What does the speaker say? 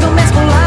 do mesmo lado.